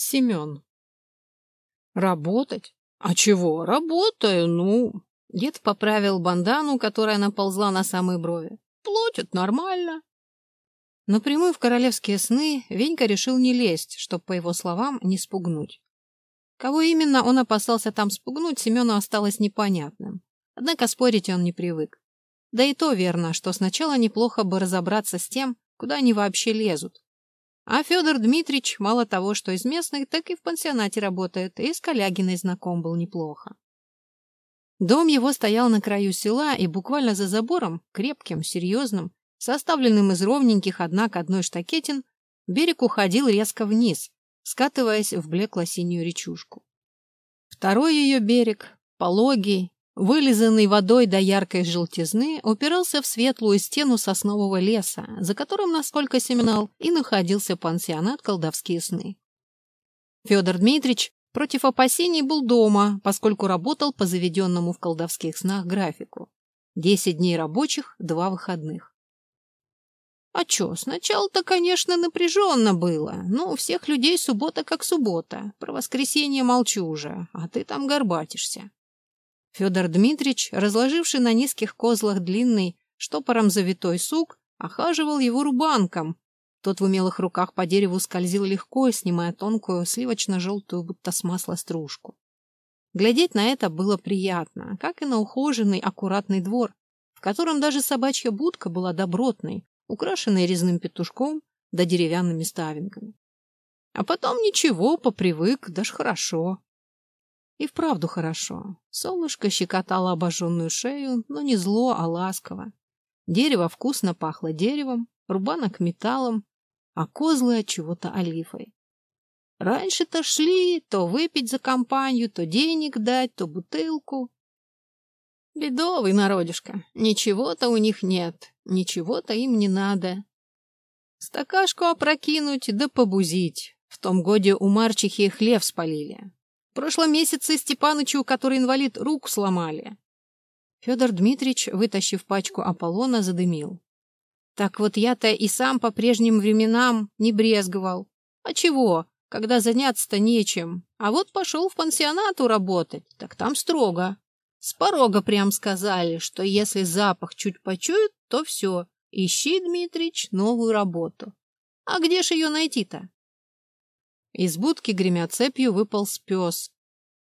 Семен. Работать? А чего? Работаю, ну. Дед поправил бандану, которая наползла на самые брови. Платят нормально. Напрямую в королевские сны Венька решил не лезть, чтобы, по его словам, не спугнуть. Кого именно он опасался там спугнуть, Семену осталось непонятным. Однако спорить он не привык. Да и то верно, что сначала неплохо бы разобраться с тем, куда они вообще лезут. А Федор Дмитриевич мало того, что из местных, так и в пансионате работает, и с Калягиной знаком был неплохо. Дом его стоял на краю села, и буквально за забором, крепким, серьезным, составленным из ровненьких одна к одной штакетин, берег уходил резко вниз, скатываясь в блекло-синюю речушку. Второй ее берег, пологий, вылизанный водой до яркой желтизны, упирался в светлую стену соснового леса, за которым, насколько семенал, и находился пансионат «Колдовские сны». Федор Дмитриевич против опасений был дома, поскольку работал по заведенному в колдовских снах графику. Десять дней рабочих, два выходных. А чё, сначала-то, конечно, напряженно было. Ну, у всех людей суббота как суббота. Про воскресенье молчу уже, а ты там горбатишься. Федор Дмитриевич, разложивший на низких козлах длинный, штопором завитой сук, охаживал его рубанком. Тот в умелых руках по дереву скользил легко, снимая тонкую, сливочно-желтую, будто с масла стружку. Глядеть на это было приятно, как и на ухоженный, аккуратный двор, в котором даже собачья будка была добротной, украшенной резным петушком да деревянными ставинками. А потом ничего, попривык, даже хорошо. И вправду хорошо. Солнышко щекотало обожженную шею, но не зло, а ласково. Дерево вкусно пахло деревом, рубанок металлом, а козлы от чего-то олифой. Раньше-то шли то выпить за компанию, то денег дать, то бутылку. Бедовый народишко. Ничего-то у них нет, ничего-то им не надо. Стакашку опрокинуть да побузить. В том годе у Марчихи хлев спалили прошлом месяце Степанычу, который инвалид, руку сломали. Федор Дмитриевич, вытащив пачку Аполлона, задымил. Так вот я-то и сам по прежним временам не брезговал. А чего, когда заняться-то нечем? А вот пошел в пансионату работать, так там строго. С порога прям сказали, что если запах чуть почует, то все, ищи, Дмитрич, новую работу. А где ж ее найти-то? Из будки, гремя цепью, выпал пес.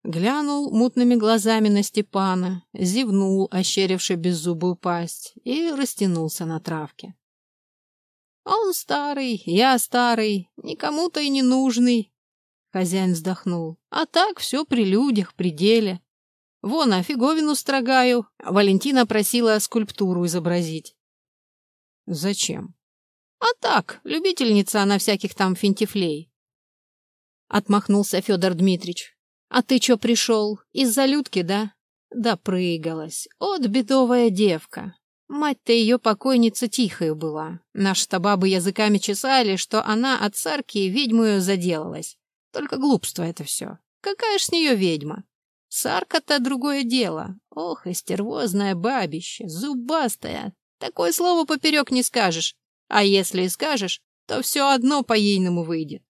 Глянул мутными глазами на Степана, зевнул, ощеривший беззубую пасть, и растянулся на травке. «Он старый, я старый, никому-то и не нужный», — хозяин вздохнул. «А так все при людях, при деле. Вон, а фиговину строгаю. Валентина просила скульптуру изобразить». «Зачем?» «А так, любительница она всяких там финтифлей. — отмахнулся Федор Дмитрич. «А ты чё пришел? Из-за Людки, да?» Да прыгалась. От бедовая девка. Мать-то ее покойница тихая была. Наши-то бабы языками чесали, что она от царки ведьмою заделалась. Только глупство это все. Какая ж с нее ведьма? Сарка-то другое дело. Ох, истервозное бабище, зубастая. Такое слово поперек не скажешь. А если и скажешь, то все одно по-ейному выйдет.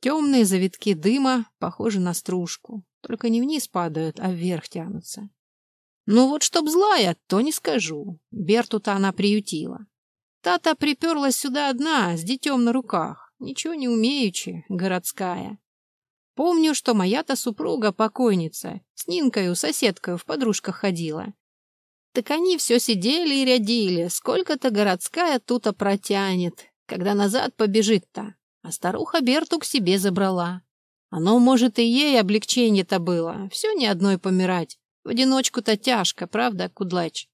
Темные завитки дыма похожи на стружку, только не вниз падают, а вверх тянутся. Ну вот чтоб злая, то не скажу. Берту-то она приютила. Та-то приперлась сюда одна, с детем на руках, ничего не умеючи, городская. Помню, что моя-то супруга покойница, с Нинкою, соседкою в подружках ходила. Так они все сидели и рядили, сколько-то городская тут-то протянет, когда назад побежит-то а старуха Берту к себе забрала. Оно, может, и ей облегчение-то было. Все не одной помирать. В одиночку-то тяжко, правда, кудлач?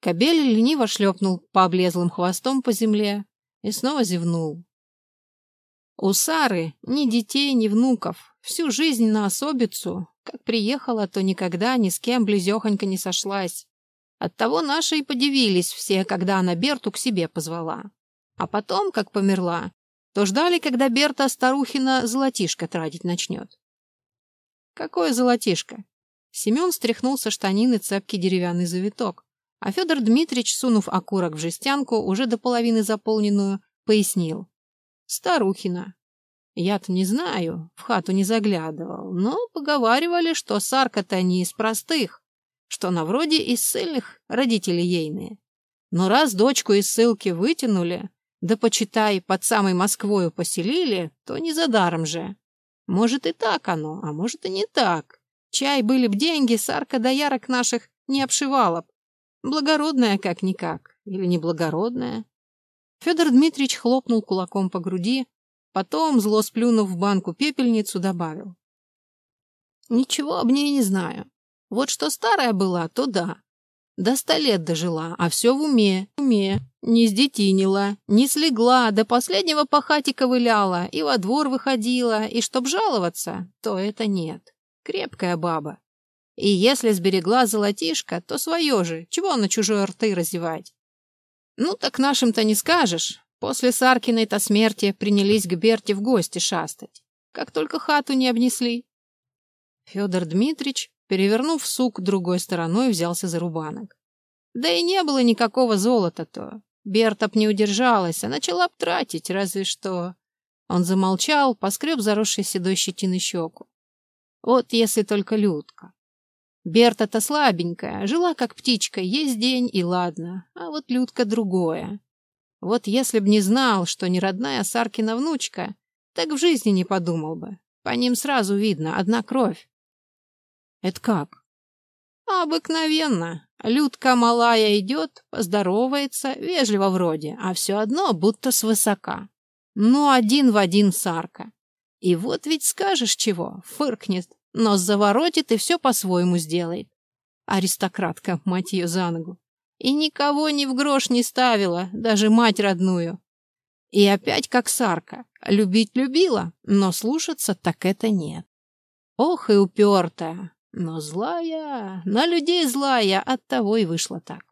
Кобель лениво шлепнул по облезлым хвостом по земле и снова зевнул. У Сары ни детей, ни внуков. Всю жизнь на особицу. Как приехала, то никогда ни с кем близехонько не сошлась. Оттого наши и подивились все, когда она Берту к себе позвала. А потом, как померла, то ждали, когда Берта старухина золотишко тратить начнет. Какое золотишко? Семен стряхнул со штанины цепкий деревянный завиток, а Федор Дмитриевич, сунув окурок в жестянку, уже до половины заполненную, пояснил. Старухина. Я-то не знаю, в хату не заглядывал, но поговаривали, что Сарка-то не из простых, что на вроде из ссыльных родители ейные. Но раз дочку из ссылки вытянули, да почитай, под самой Москвою поселили, то не за даром же. Может и так оно, а может и не так. Чай были б деньги, Сарка до ярок наших не обшивала б. Благородная как-никак, или неблагородная. Федор Дмитриевич хлопнул кулаком по груди, Потом, зло сплюнув в банку пепельницу, добавил. Ничего об ней не знаю. Вот что старая была, то да. До ста лет дожила, а все в уме, в уме. Не сдетинила, не слегла, до последнего по хате ковыляла и во двор выходила, и чтоб жаловаться, то это нет. Крепкая баба. И если сберегла золотишко, то свое же, чего на чужой рты разевать? Ну так нашим-то не скажешь, После Саркиной-то смерти принялись к Берте в гости шастать. Как только хату не обнесли. Федор Дмитрич, перевернув сук другой стороной, взялся за рубанок. Да и не было никакого золота-то. Берта б не удержалась, а начала тратить, разве что... Он замолчал, поскреб заросший седой щетиной щеку. Вот если только Людка. Берта-то слабенькая, жила как птичка, есть день и ладно, а вот Людка другое. Вот если б не знал, что не родная Саркина внучка, так в жизни не подумал бы. По ним сразу видно, одна кровь. Это как? Обыкновенно. Людка малая идет, поздоровается, вежливо вроде, а все одно будто свысока. Ну, один в один Сарка. И вот ведь скажешь чего, фыркнет, нос заворотит и все по-своему сделает. Аристократка, мать ее за ногу. И никого ни в грош не ставила, даже мать родную. И опять как Сарка. Любить любила, но слушаться так это нет. Ох и упертая, но злая, на людей злая, оттого и вышло так.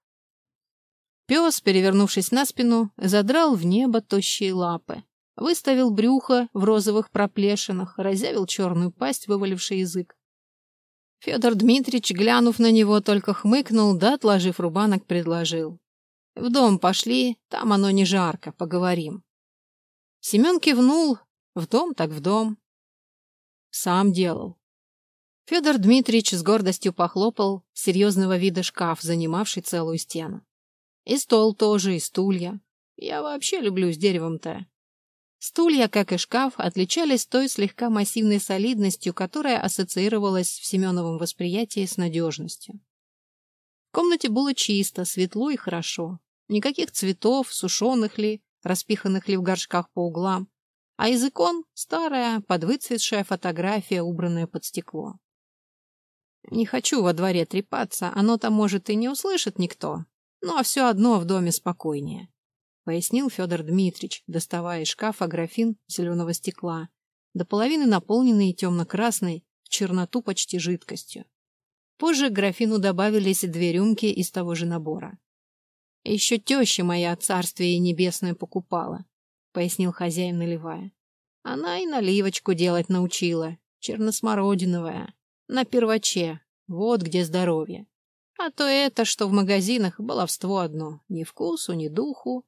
Пес, перевернувшись на спину, задрал в небо тощие лапы, выставил брюхо в розовых проплешинах, разявил черную пасть, вываливший язык. Федор Дмитриевич, глянув на него, только хмыкнул, да, отложив рубанок, предложил. «В дом пошли, там оно не жарко, поговорим». Семен кивнул, в дом так в дом. Сам делал. Федор Дмитриевич с гордостью похлопал серьезного вида шкаф, занимавший целую стену. И стол тоже, и стулья. Я вообще люблю с деревом-то. Стулья, как и шкаф, отличались той слегка массивной солидностью, которая ассоциировалась в Семеновом восприятии с надежностью. В комнате было чисто, светло и хорошо. Никаких цветов, сушеных ли, распиханных ли в горшках по углам. А из икон — старая, подвыцветшая фотография, убранная под стекло. Не хочу во дворе трепаться, оно-то, может, и не услышит никто, ну а все одно в доме спокойнее. — пояснил Федор Дмитрич, доставая из шкафа графин зеленого стекла, до половины наполненный темно-красной, в черноту почти жидкостью. Позже к графину добавились две рюмки из того же набора. «Еще теща моя царствие небесное покупала», — пояснил хозяин, наливая. «Она и наливочку делать научила, черносмородиновая, на перваче, вот где здоровье. А то это, что в магазинах, баловство одно, ни вкусу, ни духу,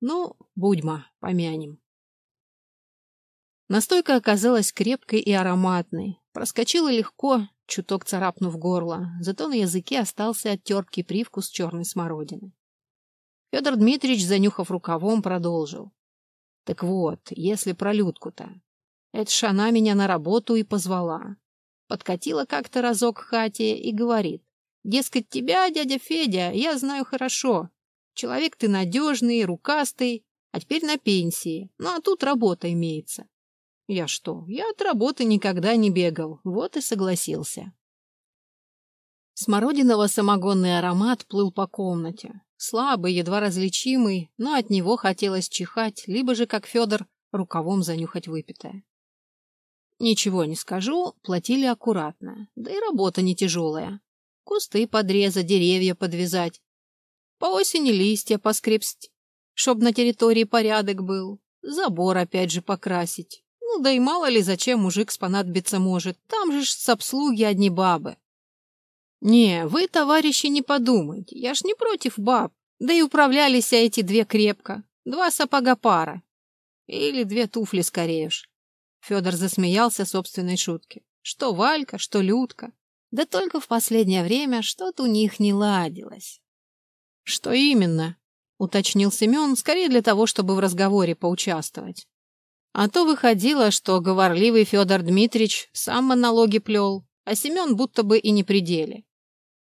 ну, будьма, помянем. Настойка оказалась крепкой и ароматной. Проскочила легко, чуток царапнув горло, зато на языке остался оттерпкий привкус черной смородины. Федор Дмитриевич, занюхав рукавом, продолжил. Так вот, если про Людку-то. Это ж она меня на работу и позвала. Подкатила как-то разок к хате и говорит. Дескать, тебя, дядя Федя, я знаю хорошо. Человек ты надежный, рукастый, а теперь на пенсии. Ну, а тут работа имеется. Я что? Я от работы никогда не бегал. Вот и согласился. Смородиного самогонный аромат плыл по комнате. Слабый, едва различимый, но от него хотелось чихать, либо же, как Федор, рукавом занюхать выпитое. Ничего не скажу, платили аккуратно, да и работа не тяжелая. Кусты подрезать, деревья подвязать, по осени листья поскребсть, чтоб на территории порядок был. Забор опять же покрасить. Ну да и мало ли зачем мужик спонадобиться может. Там же ж с обслуги одни бабы. Не, вы, товарищи, не подумайте. Я ж не против баб. Да и управлялись эти две крепко. Два сапога пара. Или две туфли скорее уж. Федор засмеялся собственной шутке. Что Валька, что Людка. Да только в последнее время что-то у них не ладилось. Что именно? Уточнил Семен, скорее для того, чтобы в разговоре поучаствовать. А то выходило, что говорливый Федор Дмитриевич сам монологи плел, а Семен будто бы и не при деле.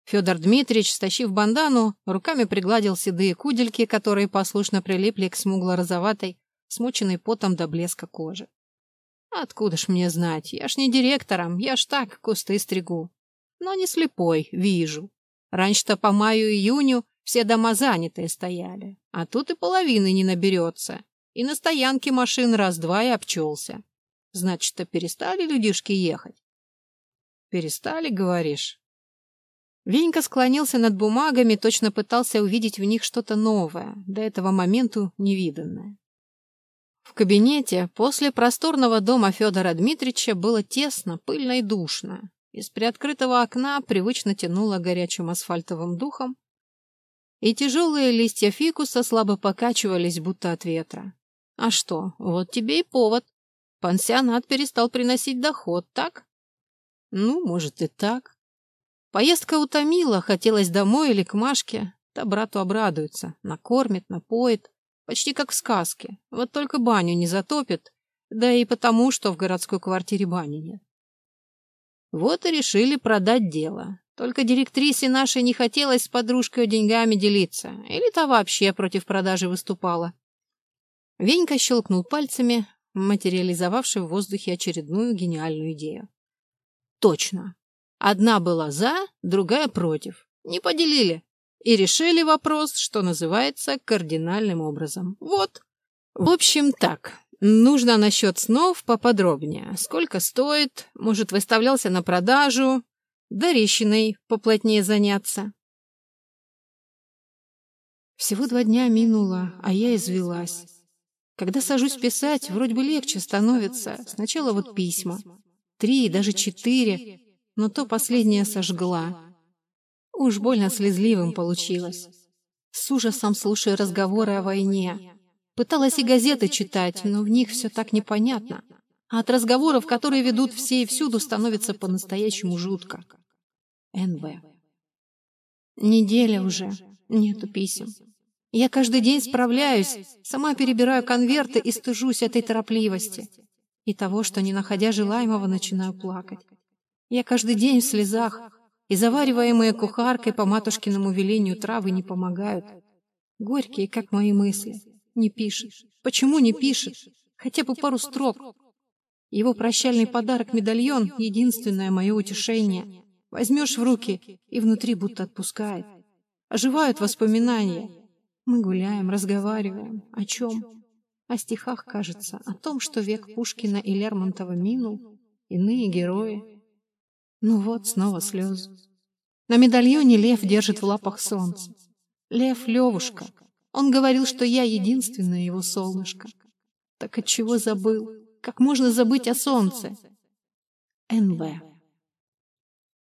Федор Дмитриевич, стащив бандану, руками пригладил седые кудельки, которые послушно прилипли к смугло-розоватой, смоченной потом до блеска кожи. Откуда ж мне знать? Я ж не директором, я ж так кусты стригу. Но не слепой, вижу. Раньше-то по маю-июню все дома занятые стояли, а тут и половины не наберется. И на стоянке машин раз-два и обчелся. Значит-то перестали людишки ехать? Перестали, говоришь? Венька склонился над бумагами, точно пытался увидеть в них что-то новое, до этого моменту невиданное. В кабинете после просторного дома Федора Дмитриевича было тесно, пыльно и душно. Из приоткрытого окна привычно тянуло горячим асфальтовым духом, и тяжелые листья фикуса слабо покачивались, будто от ветра. А что, вот тебе и повод. Пансионат перестал приносить доход, так? Ну, может и так. Поездка утомила, хотелось домой или к Машке. Та брату обрадуется, накормит, напоит. Почти как в сказке. Вот только баню не затопит, да и потому, что в городской квартире бани нет. Вот и решили продать дело. Только директрисе нашей не хотелось с подружкой деньгами делиться, или та вообще против продажи выступала. Венька щелкнул пальцами, материализовавший в воздухе очередную гениальную идею. Точно. Одна была за, другая против. Не поделили. И решили вопрос, что называется, кардинальным образом. Вот. В общем, так. Нужно насчет снов поподробнее. Сколько стоит? Может, выставлялся на продажу? Дорещиной поплотнее заняться. Всего два дня минуло, а я извелась. Когда сажусь писать, вроде бы легче становится. Сначала вот письма. Три, даже четыре. Но то последнее сожгла. Уж больно слезливым получилось. С ужасом слушая разговоры о войне. Пыталась и газеты читать, но в них все так непонятно. А от разговоров, которые ведут все и всюду, становится по-настоящему жутко. НБ. Неделя уже. Нету писем. Я каждый день справляюсь, сама перебираю конверты и стыжусь этой торопливости. И того, что, не находя желаемого, начинаю плакать. Я каждый день в слезах, и завариваемые кухаркой по матушкиному велению травы не помогают. Горькие, как мои мысли. Не пишет. Почему не пишет? Хотя бы пару строк. Его прощальный подарок — медальон — единственное мое утешение. Возьмешь в руки, и внутри будто отпускает. Оживают воспоминания. Мы гуляем, разговариваем. О чем? О стихах, кажется, о том, что век Пушкина и Лермонтова минул, иные герои. Ну вот, снова слезы. На медальоне лев держит в лапах солнце. Лев Левушка. Он говорил, что я единственное его солнышко. Так от чего забыл? Как можно забыть о солнце? НБ.